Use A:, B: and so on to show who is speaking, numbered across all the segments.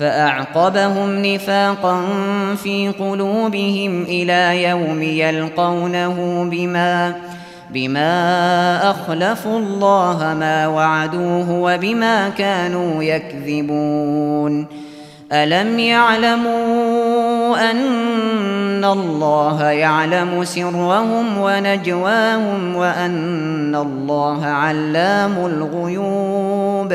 A: فأعقبهم نفاقا في قلوبهم إلى يوم يلقونه بما بما أخلفوا الله ما وعدوه وبما كانوا يكذبون. ألم يعلموا أن الله يعلم سرهم ونجواهم وأن الله علام الغيوب؟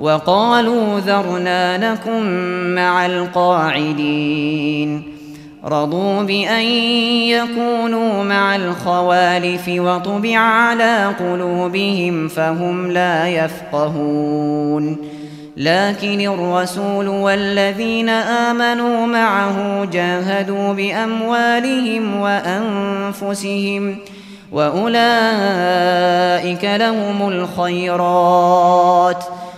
A: وقالوا ذرنا لكم مع القاعدين. رضوا بأن يكونوا مع الخوالف وطبع على قلوبهم فهم لا يفقهون. لكن الرسول والذين آمنوا معه جاهدوا بأموالهم وأنفسهم وأولئك لهم الخيرات. وَأُولَئِكَ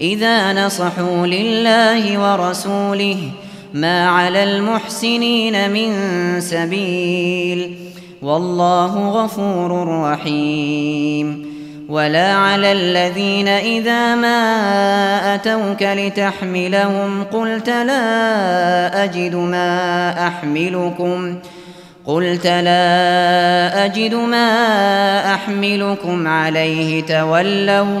A: إذا نصحوا لله ورسوله ما على المحسنين من سبيل والله غفور رحيم ولا على الذين إذا ما أتوك لتحملهم قلت لا أجد ما أحملكم قلت لا أجد ما أحملكم عليه تولوا